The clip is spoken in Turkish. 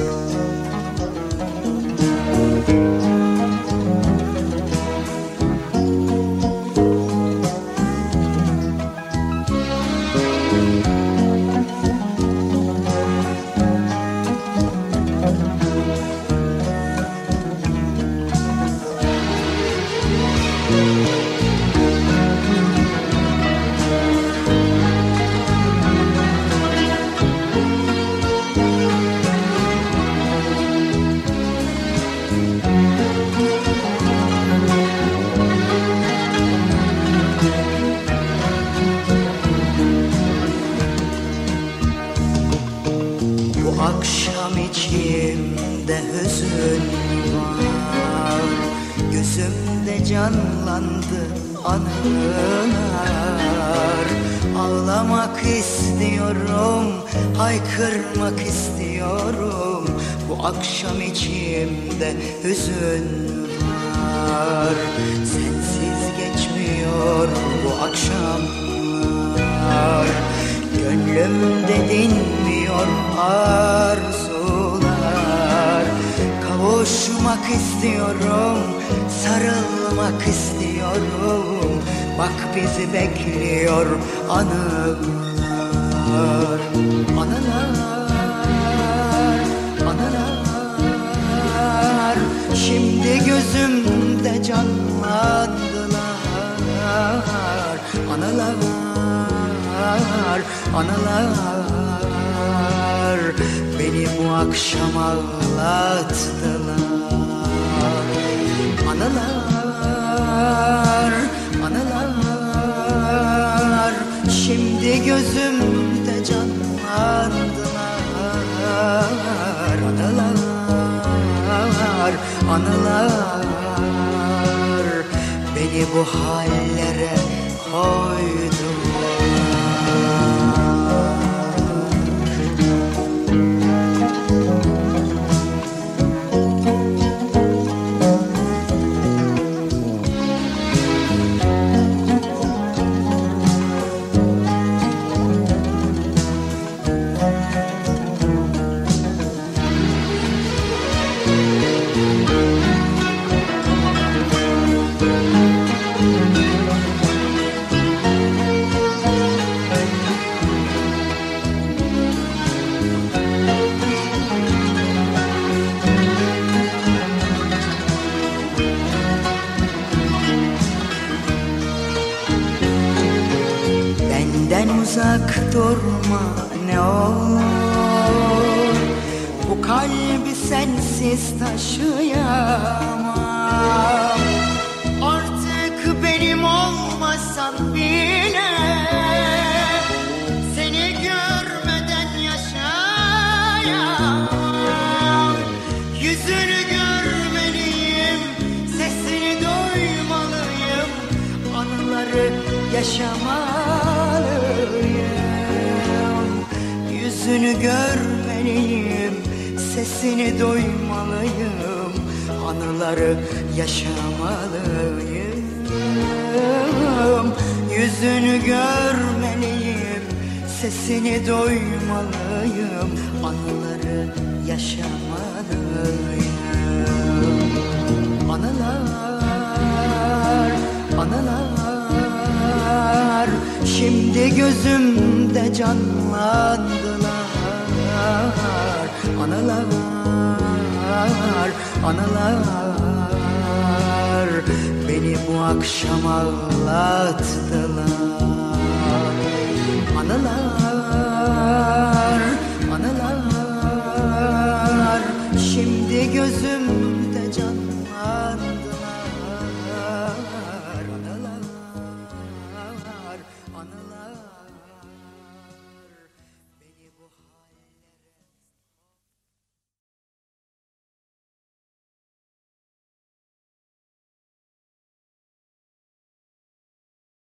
Bu akşam içimde hüzün var. Gözümde canlandı anılar. Ağlamak istiyorum, haykırmak istiyorum. Bu akşam içimde hüzün var. Sensiz geçmiyor bu akşamlar. Gönlümde dinmiyor arzular Kavuşmak istiyorum, sarılmak istiyorum. Bak bizi bekliyor anılar Anılar, anılar. Şimdi gözümde canlandılar. Anılar, anılar Beni bu akşam ağlattılar. Anılar, anılar Şimdi gözümde canlandılar. Anılar, anılar Beni bu hallere koydular Benden uzak durma ne olur. Bu kalbi sensiz taşıyamam. Artık benim olmasan bile Seni görmeden yaşayamam. Yüzünü görmeliyim, sesini duymalıyım. Anıları yaşamalıyım Yüzünü görmeliyim, sesini duymalıyım Anıları yaşamalıyım. Yüzünü görmeliyim, sesini duymalıyım Anıları yaşamalıyım. Anılar, anılar Şimdi gözümde canlandılar analar, analar, analar. Beni bu akşam ağlattılar Analar.